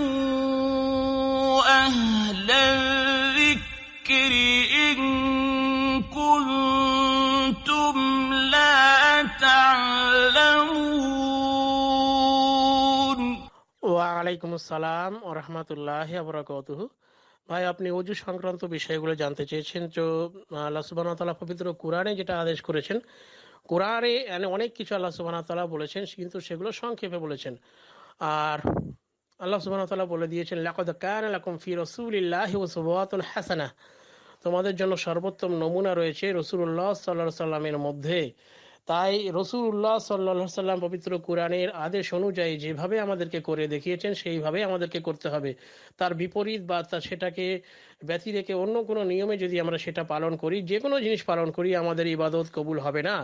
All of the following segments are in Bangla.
فاسألوا أهل الذكر إن كنتم لا تعلمون ওয়ালাইকুম আসসালাম ও রহমতুল্লাহ আবরাকাতুহু ভাই আপনি অজু সংক্রান্ত বিষয়গুলো জানতে চেয়েছেন তো আল্লাহ সুবাহ তালা পবিত্র কোরআনে যেটা আদেশ করেছেন কোরআনে মানে অনেক কিছু আল্লাহ সুবাহ তালা বলেছেন কিন্তু সেগুলো সংক্ষেপে বলেছেন আর আল্লাহ সুবাহ বলে দিয়েছেন, লাকদ কান লাকুম ফি রসুলিল্লাহি ওসবাতুল হাসানা। তোমাদের জন্য সর্বোত্তম নমুনা রয়েছে রসুল্লাহ সাল্লা সাল্লামের মধ্যে। তাই রসুল্লাহ সাল্লা সাল্লাম পবিত্র কোরআনের আদেশ অনুযায়ী যেভাবে আমাদেরকে করে দেখিয়েছেন সেইভাবে আমাদেরকে করতে হবে। তার বিপরীত বা তা সেটাকে ব্যতি রেখে অন্য কোনো নিয়মে যদি আমরা সেটা পালন করি যে কোনো জিনিস পালন করি, আমাদের ইবাদত কবুল হবে না।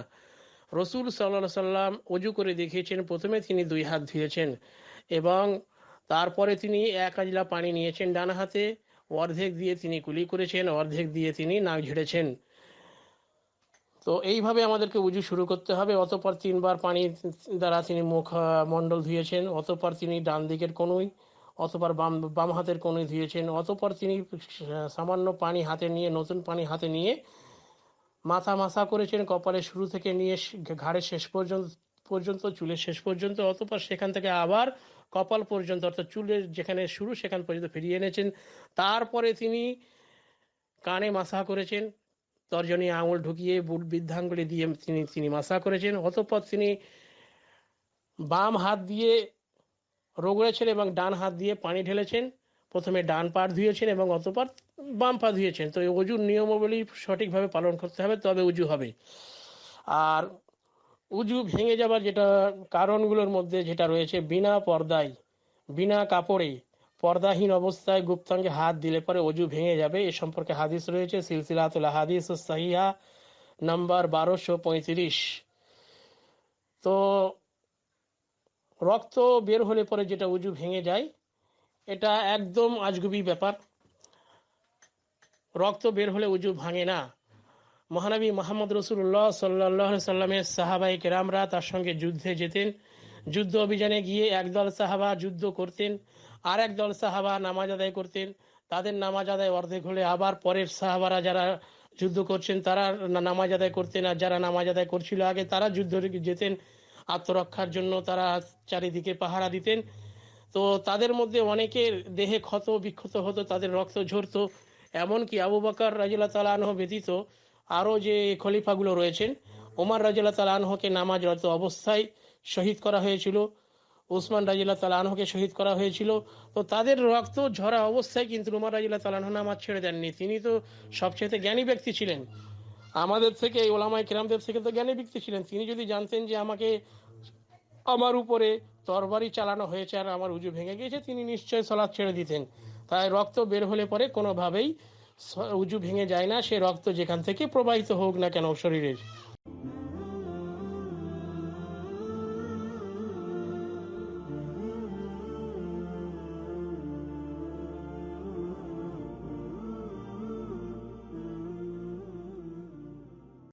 রসুল সাল্লা সাল্লাম অজু করে দেখিয়েছেন, প্রথমে তিনি দুই হাত ধুয়েছেন এবং তারপরে তিনি এক আজলা পানি নিয়েছেন ডান হাতে, অর্ধেক দিয়ে তিনি কুলি করেছেন, অর্ধেক দিয়ে তিনি নাক ঝেড়েছেন। তো এইভাবে আমাদেরকে উজু শুরু করতে হবে। অতপর তিনবার পানি দ্বারা তিনি মুখ মণ্ডল ধুয়েছেন, অতপর তিনি ডান দিকের কোনোই অতপর বাম বাম হাতের কোনোই ধুয়েছেন, অতপর তিনি সামান্য পানি হাতে নিয়ে, নতুন পানি হাতে নিয়ে মাথা মাথা করেছেন কপালে শুরু থেকে নিয়ে ঘাড়ের শেষ পর্যন্ত পর্যন্ত, চুলের শেষ পর্যন্ত, অতপর সেখান থেকে আবার কপাল পর্যন্ত, অর্থাৎ চুলের যেখানে শুরু সেখান পর্যন্ত ফিরিয়ে এনেছেন। তারপরে তিনি কানে মাসা করেছেন, তর্জনী আঙুল ঢুকিয়ে বুট বৃদ্ধাঙ্গুলি দিয়ে তিনি তিনি মাসা করেছেন, অতপর তিনি বাম হাত দিয়ে রগড়েছেন এবং ডান হাত দিয়ে পানি ঢেলেছেন। প্রথমে ডান পা ধুয়েছেন এবং অতপর বাম পা ধুয়েছেন। তো এই অজুর নিয়মাবলী সঠিকভাবে পালন করতে হবে, তবে উজু হবে। আর উজু ভেঙে যাবার যেটা কারণগুলোর মধ্যে যেটা রয়েছে, বিনা পর্দায়, বিনা কাপড়ে, পর্দাহীন অবস্থায় গুপ্তাঙ্গে হাত দিলে পরে অজু ভেঙে যাবে। এ সম্পর্কে হাদিস রয়েছে, সিলসিলাতুল হাদিস সাহিহা নাম্বার বারোশো পঁয়ত্রিশ। তো রক্ত বের হলে পরে যেটা উজু ভেঙে যায় এটা একদম আজগুবি ব্যাপার। রক্ত বের হলে উজু ভাঙে না। মহানবী মোহাম্মদ রসুল্লাহ সাল্লাহ সাল্লামের সাহাবাই কেরামরা তার সঙ্গে যুদ্ধে যেতেন। যুদ্ধ অভিযানে গিয়ে একদল সাহাবা যুদ্ধ করতেন আর একদল সাহাবা নামাজ আদায় করতেন। তাদের নামাজ আদায় অর্ধেক হলে আবার পরের সাহাবারা যারা যুদ্ধ করছেন, তারা নামাজ আদায় করতেন আর যারা নামাজ আদায় করছিল আগে তারা যুদ্ধ যেতেন। আত্মরক্ষার জন্য তারা চারিদিকে পাহারা দিতেন। তো তাদের মধ্যে অনেকের দেহে ক্ষত, বিক্ষত হতো, তাদের রক্ত ঝরতো। এমনকি আবু বাকর রাজিল্লা তালাহ ব্যতীত আরও যে খলিফাগুলো রয়েছেন, ওমার রাজিল্লা তালাহকে নামাজরত অবস্থায় শহীদ করা হয়েছিল ওসমান রাজিল্লা তালাহকে শহীদ করা হয়েছিল। তো তাদের রক্ত ঝরা অবস্থায় কিন্তু উমার রাজিল্লা তালাহ নামাজ ছেড়ে দেননি। তিনি তো সবচেয়ে জ্ঞানী ব্যক্তি ছিলেন। আমাদের থেকে ওলামাই কেরামদের থেকে তো জ্ঞানী ব্যক্তি ছিলেন। তিনি যদি জানতেন যে আমাকে আমার উপরে তরবারি চালানো হয়েছে আর আমার উজু ভেঙে গিয়েছে, তিনি নিশ্চয়ই সলাদ ছেড়ে দিতেন। তাই রক্ত বের হলে পরে কোনোভাবেই উজু ভেঙে যায় না, সে রক্ত যেখান থেকে প্রবাহিত হোক না কেন শরীরের।